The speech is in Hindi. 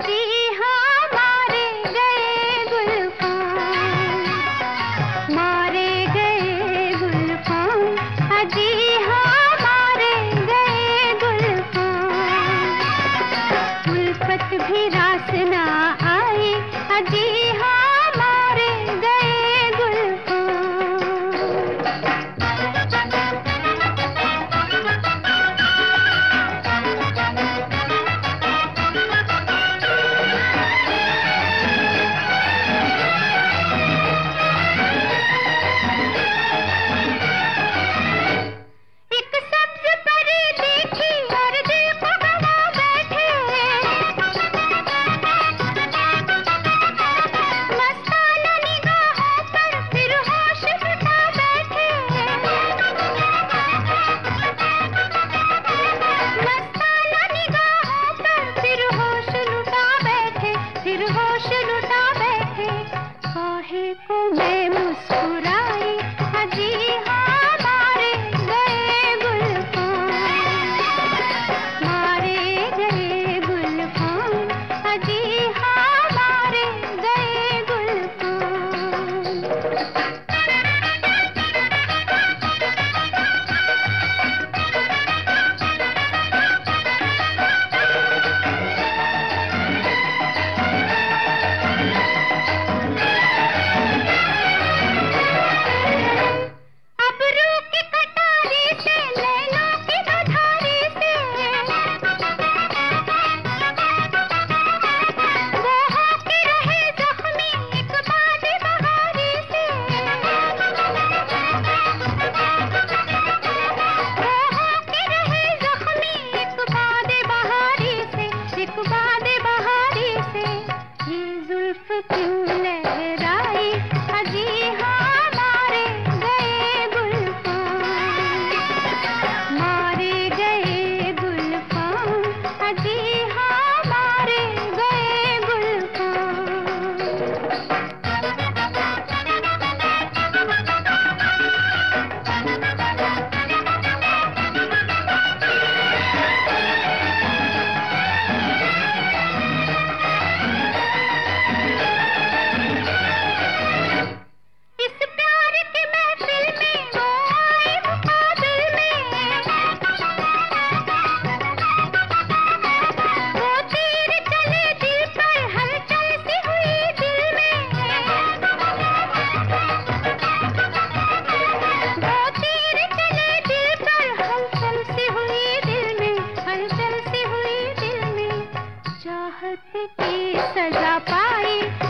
जी चाहत की सजा पाई।